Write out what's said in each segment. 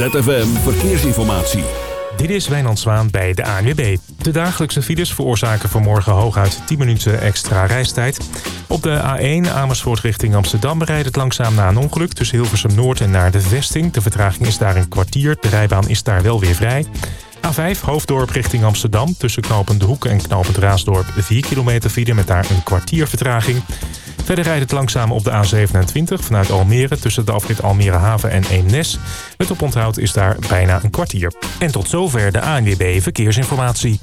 ZFM Verkeersinformatie. Dit is Wijnand Zwaan bij de ANWB. De dagelijkse files veroorzaken vanmorgen hooguit 10 minuten extra reistijd. Op de A1 Amersfoort richting Amsterdam rijdt het langzaam na een ongeluk... tussen Hilversum Noord en naar de Vesting. De vertraging is daar een kwartier. De rijbaan is daar wel weer vrij. A5 Hoofddorp richting Amsterdam. Tussen Knopend Hoek en Knopend Raasdorp 4 kilometer file met daar een kwartier vertraging. Verder rijdt het langzaam op de A27 vanuit Almere... tussen de afrit Almere Haven en Eemnes. Het oponthoud is daar bijna een kwartier. En tot zover de ANWB Verkeersinformatie.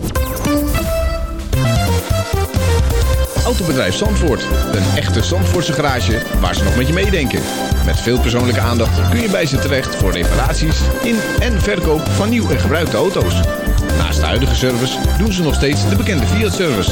Autobedrijf Zandvoort. Een echte Zandvoortse garage waar ze nog met je meedenken. Met veel persoonlijke aandacht kun je bij ze terecht... voor reparaties in en verkoop van nieuw en gebruikte auto's. Naast de huidige service doen ze nog steeds de bekende Fiat-service...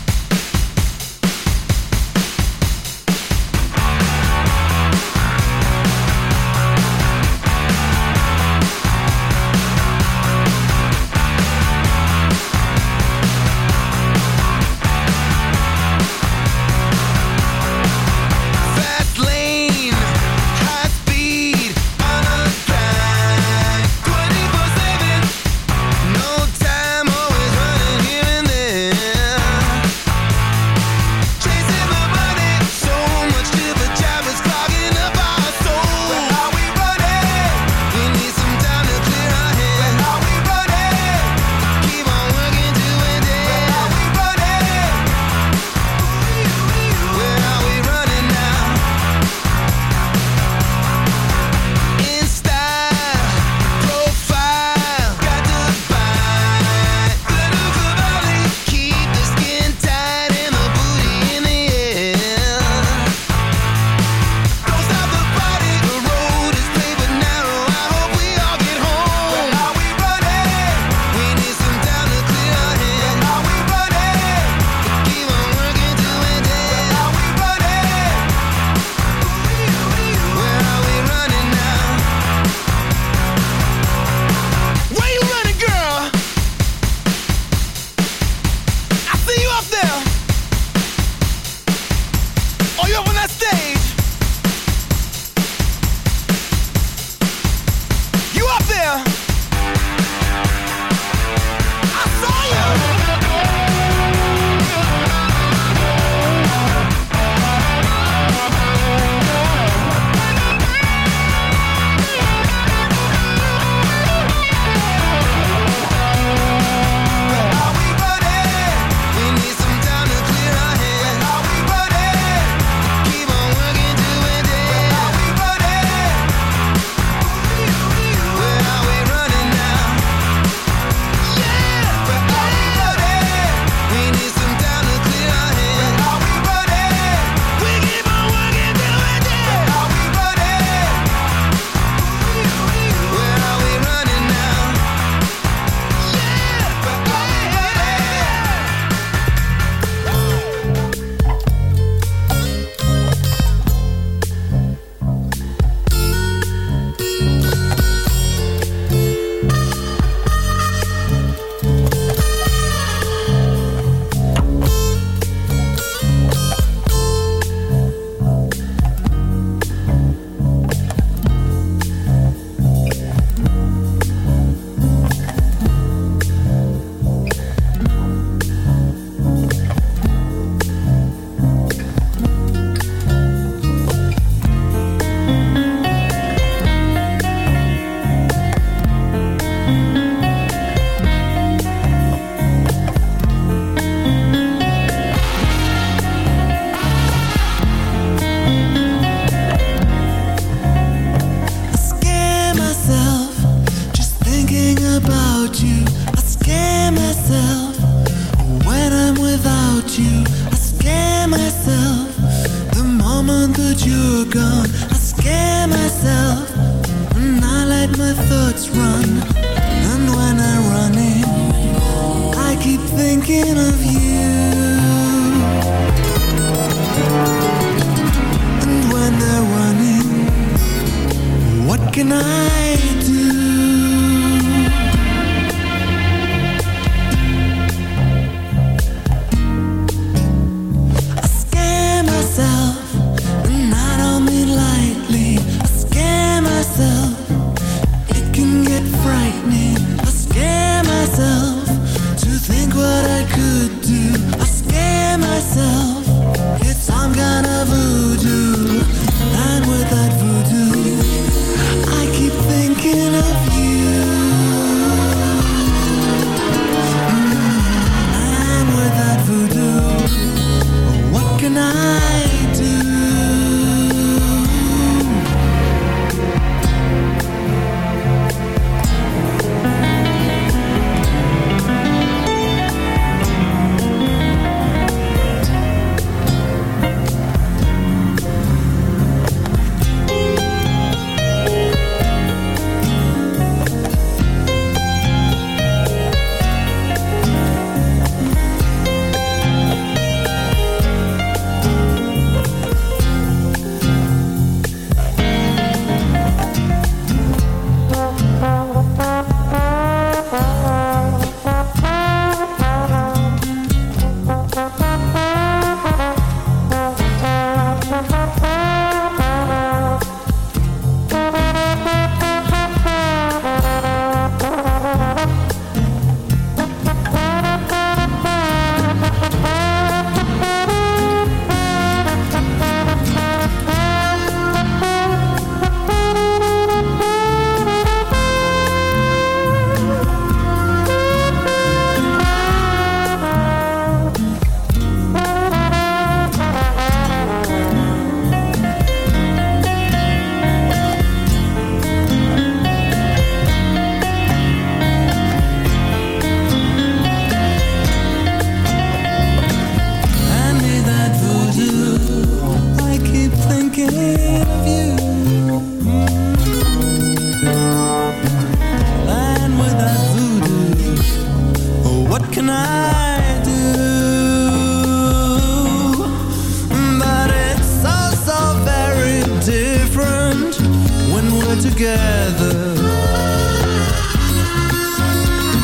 together.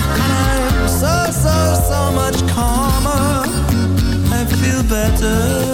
And I'm so, so, so much calmer. I feel better.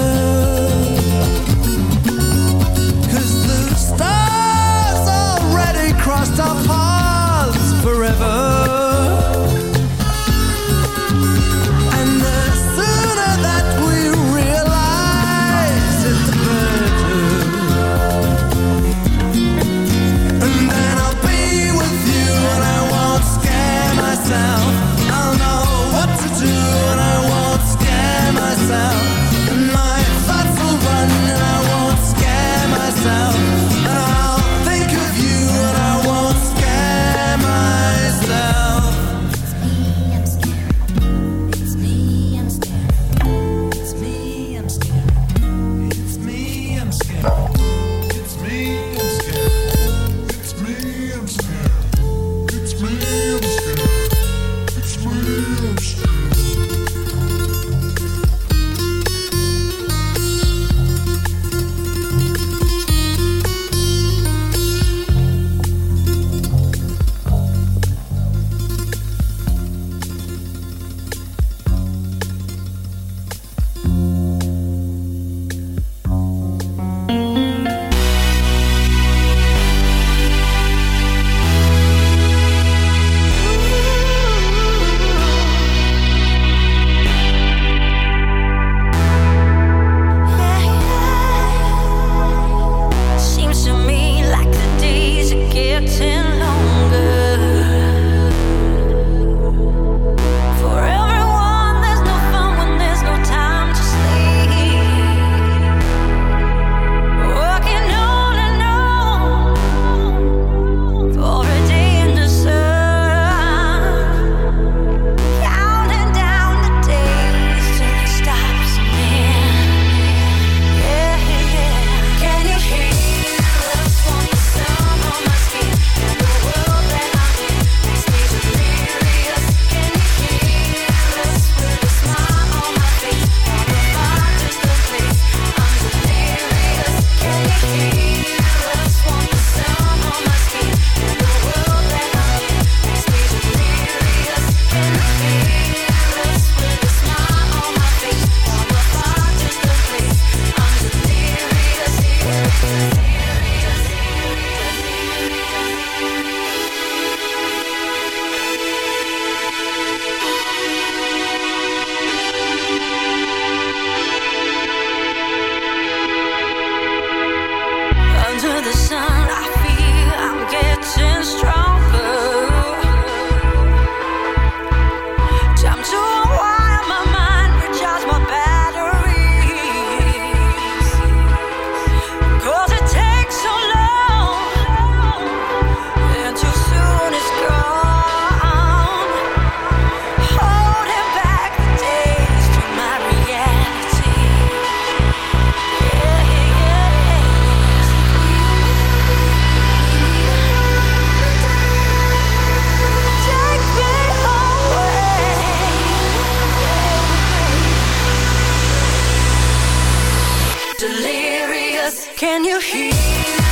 Can you hear?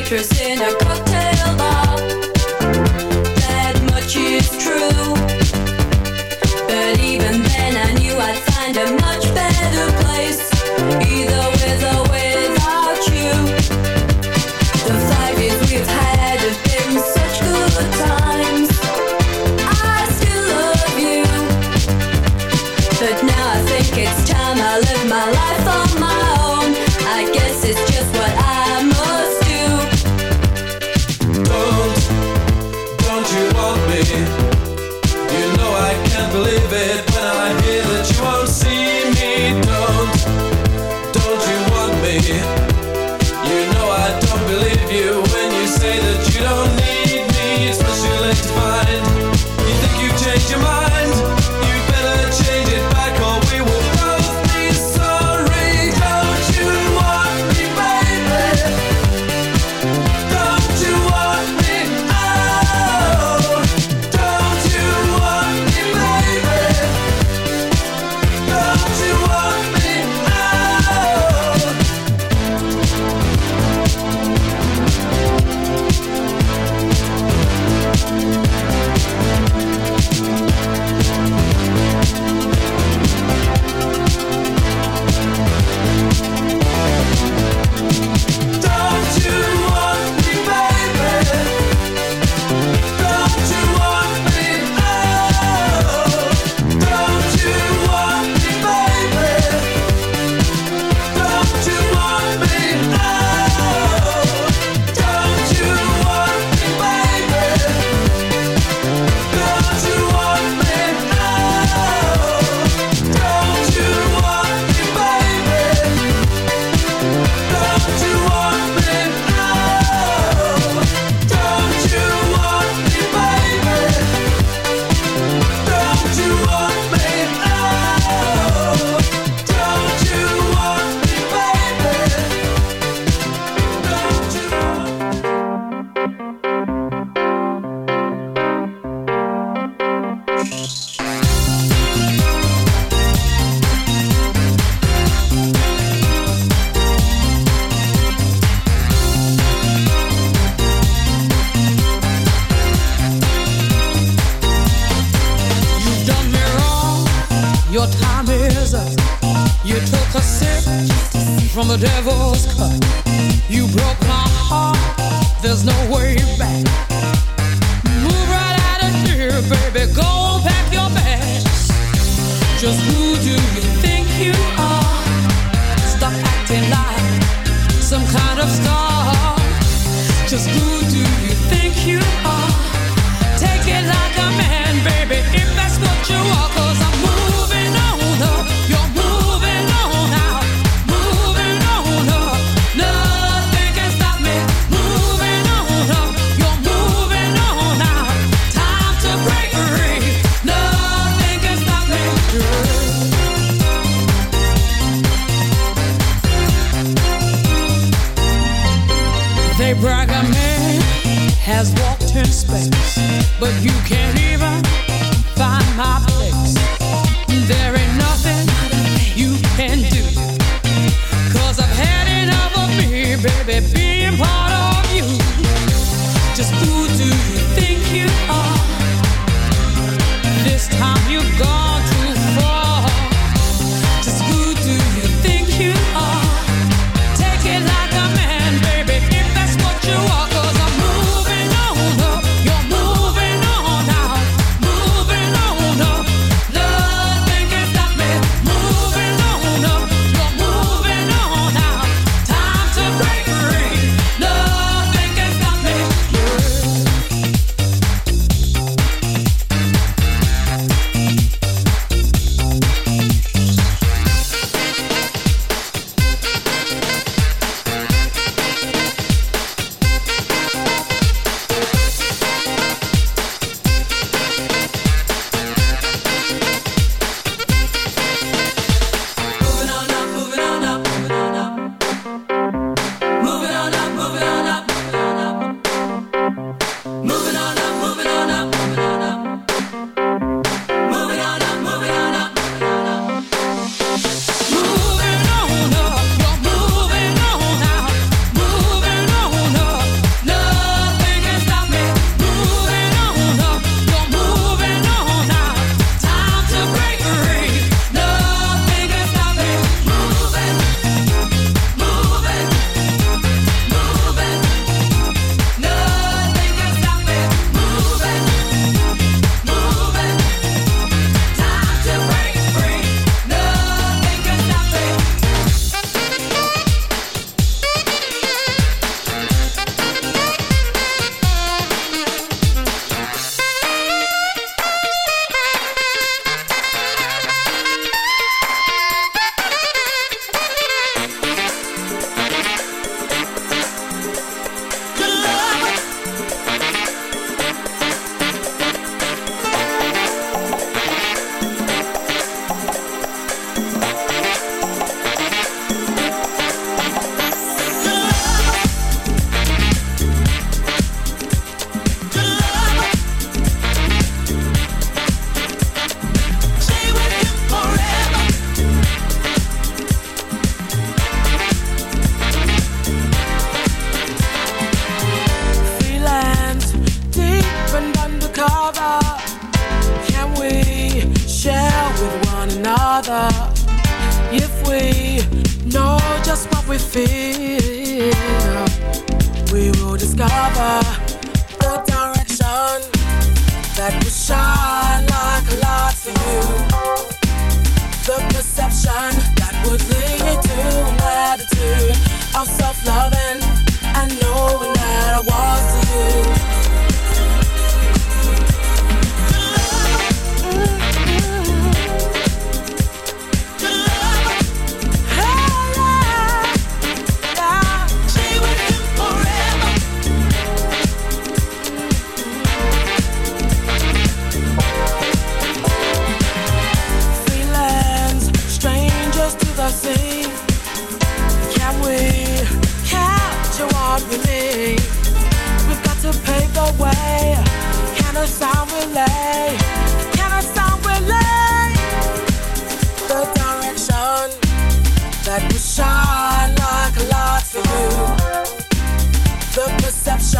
waitress in a cocktail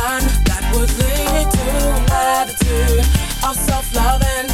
sun that would lead to an attitude of self-loving.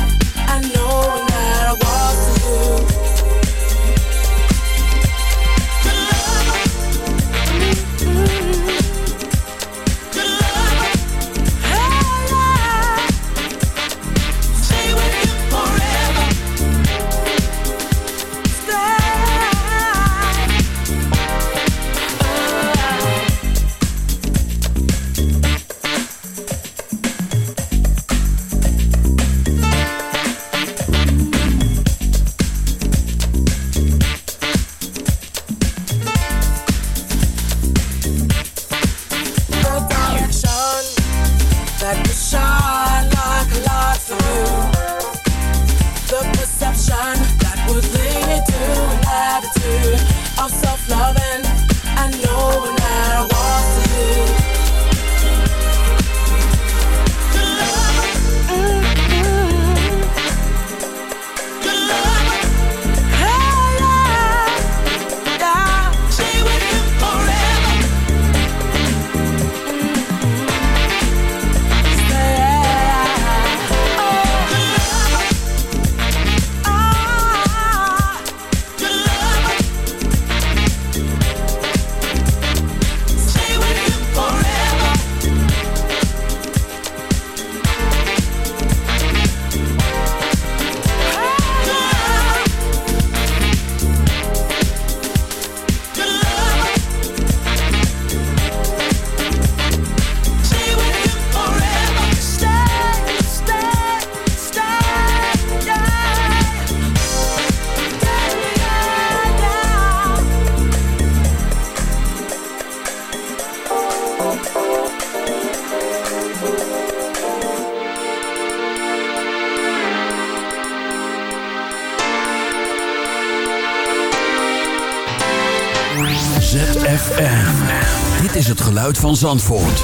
Geluid van Zandvoort.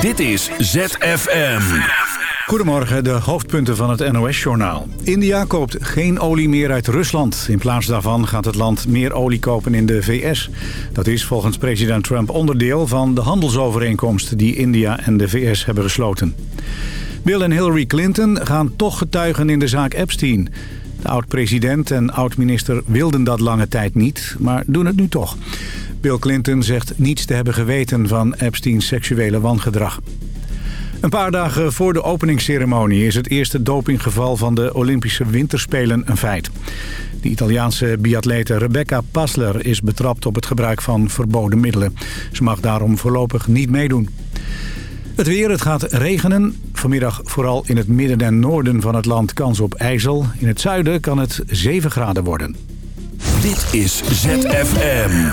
Dit is ZFM. Goedemorgen, de hoofdpunten van het NOS-journaal. India koopt geen olie meer uit Rusland. In plaats daarvan gaat het land meer olie kopen in de VS. Dat is volgens president Trump onderdeel van de handelsovereenkomst... die India en de VS hebben gesloten. Bill en Hillary Clinton gaan toch getuigen in de zaak Epstein. De oud-president en oud-minister wilden dat lange tijd niet, maar doen het nu toch. Bill Clinton zegt niets te hebben geweten van Epsteins seksuele wangedrag. Een paar dagen voor de openingsceremonie is het eerste dopinggeval van de Olympische Winterspelen een feit. De Italiaanse biatlete Rebecca Passler is betrapt op het gebruik van verboden middelen. Ze mag daarom voorlopig niet meedoen. Het weer, het gaat regenen. Vanmiddag vooral in het midden en noorden van het land kans op ijzel. In het zuiden kan het 7 graden worden. Dit is ZFM.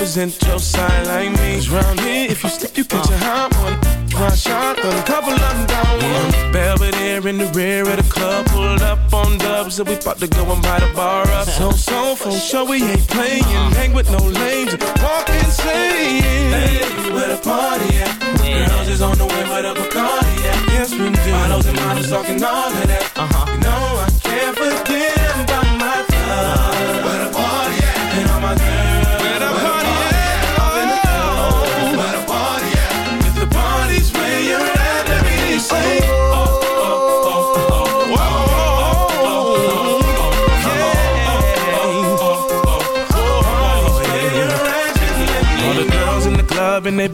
represent your side like me. Cause round here, if you slip, you catch a hot one. Try shotgun, a couple of them down one. Belvedere in the rear of the club, pulled up on dubs, so we about to go and buy the bar up. So, so, for sure we ain't playing. Hang with no lames, walk insane. Hey, where the party at? Girls is on the way, but where the Bacardi at? Yes, we do. Models and models talking all of that. Uh-huh.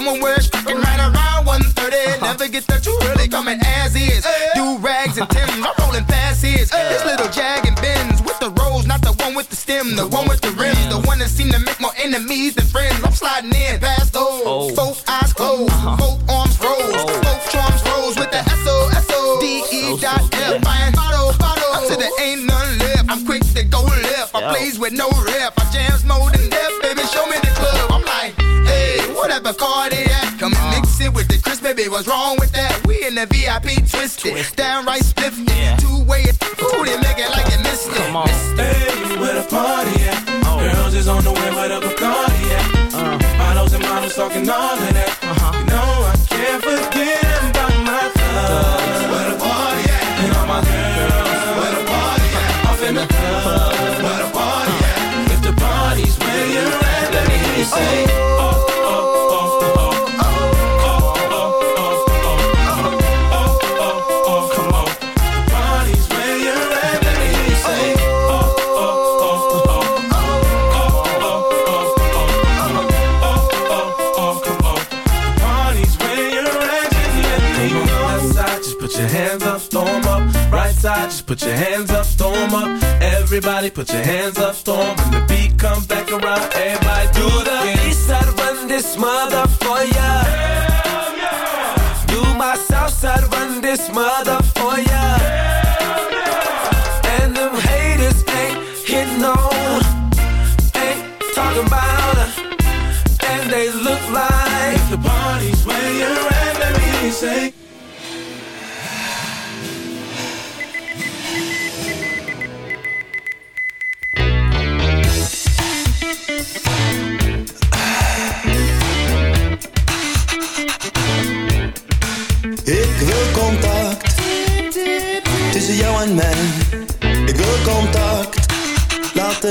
Someone wears fucking right around 130. Uh-huh. Never get that you really coming as is. Do rags and Tim's, I'm rolling fast here. This little Jag and Benz with the rose, not the one with the stem, the one with the rims, the one that seem to make more enemies than friends. I'm sliding in past those. Oh. Both eyes closed, uh -huh. both arms froze, oh. both charms froze with the S O S O D E so, dot so F. Buying bottle, bottle, oh. until there ain't none left. I'm quick to go left. I plays with no rep. hey, whatever car they at, come and mix it with the crisp, baby. What's wrong with that? We in the VIP twisted, downright spiffy, yeah. Put your hands up, storm up. Everybody put your hands up, storm. When the beat comes back around, everybody do the east side run this mother for ya. Hell yeah. Do my south side run this mother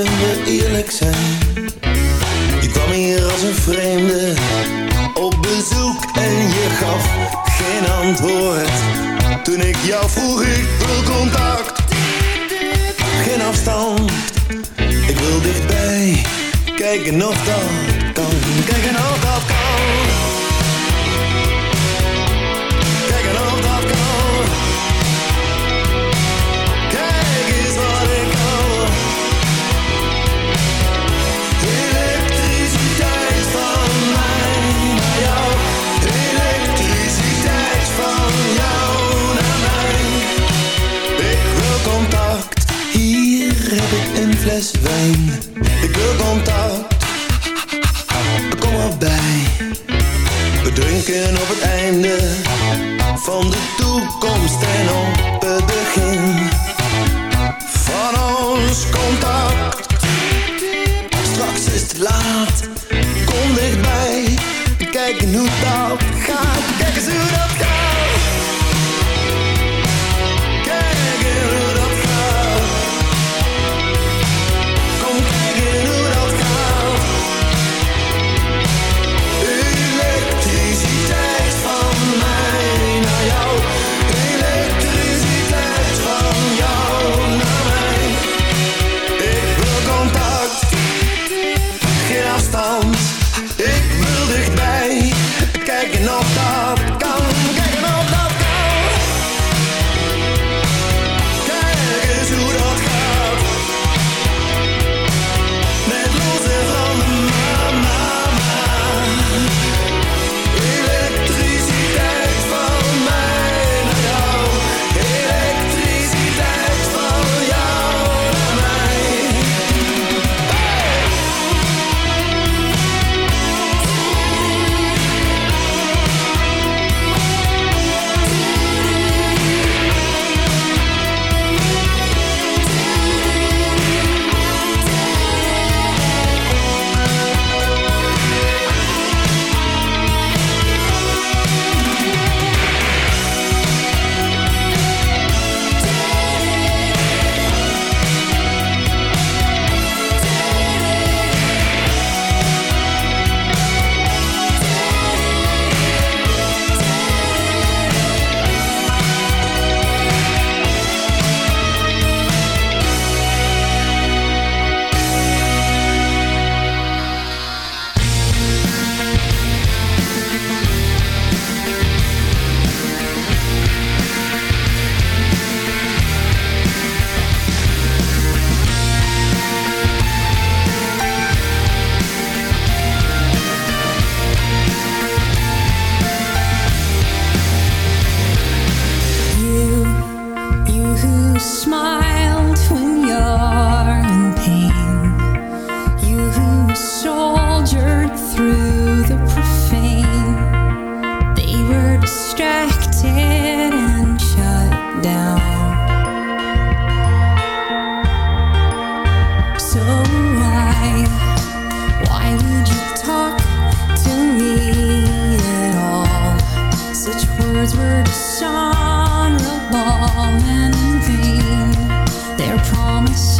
we eerlijk zijn. Je kwam hier als een vreemde op bezoek en je gaf geen antwoord. Toen ik jou vroeg, ik wil contact, geen afstand. Ik wil dichtbij, kijken of dat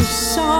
of song.